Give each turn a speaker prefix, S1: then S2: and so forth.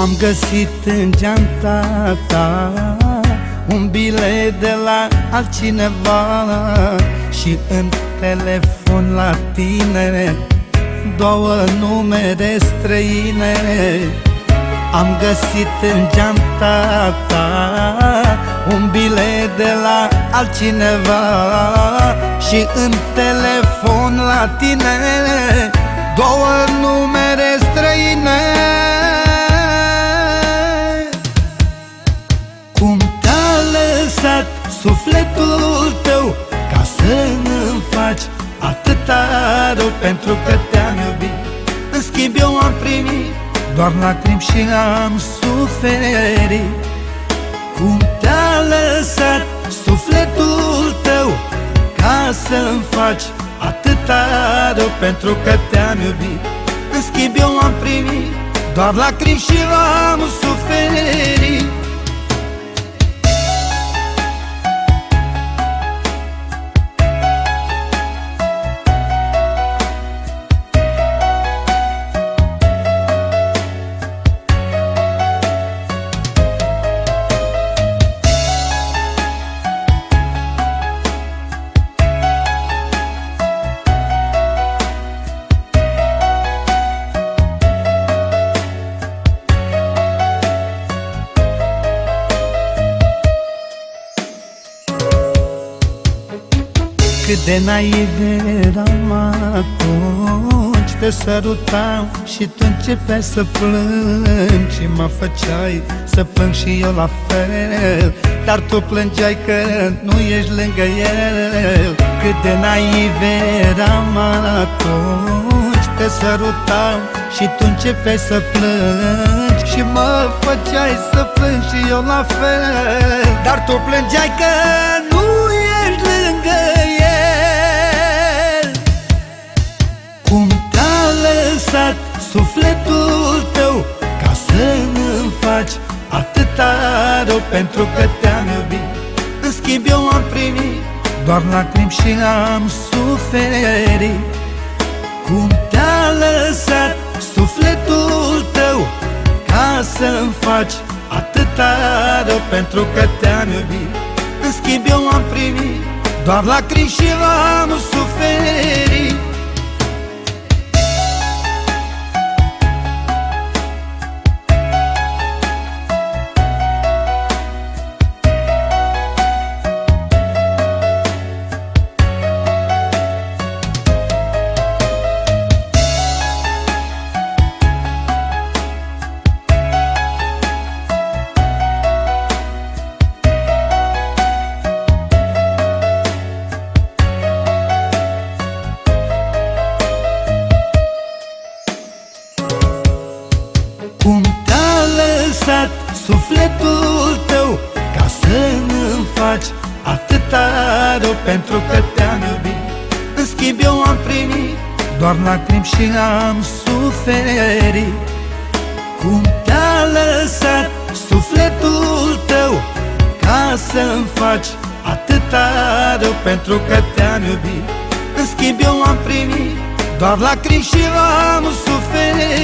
S1: Am găsit în geanta ta Un bilet de la altcineva Și în telefon la tine Două numere străine. Am găsit în geanta ta Un bilet de la altcineva Și în telefon la tine Două numere străine sufletul tău Ca să nu faci atâta rău Pentru că te-am iubit. În schimb eu am primit Doar lacrimi și am suferit. Cum te-a lăsat sufletul tău Ca să-mi faci atâta rău Pentru că te-am iubit? În schimb eu am primit Doar lacrimi și am suferit Cât de naiv eram atunci. Te sărutam și tu începeai să plângi Și mă făceai să plâng și eu la fel. Dar tu plângeai că nu ești lângă el. Cât de naiv eram atunci. Te sărutam și tu începeai să plângi Și mă făceai să plâng și eu la fel. Dar tu plângeai că lăsat sufletul tău Ca să nu faci atâta rău Pentru că te-am iubit? În schimb eu am primit Doar lacrimi și am suferit. Cum te-a lăsat sufletul tău Ca să-mi faci atâta rău Pentru că te-am iubit? În schimb eu am primit Doar lacrimi și am suferit Pentru că te-am iubit. În schimb eu am primit Doar lacrimi și am suferit. Cum te-a lăsat sufletul tău Ca să-mi faci atâta rău Pentru că te-am iubit? În schimb eu am primit Doar lacrimi și am suferit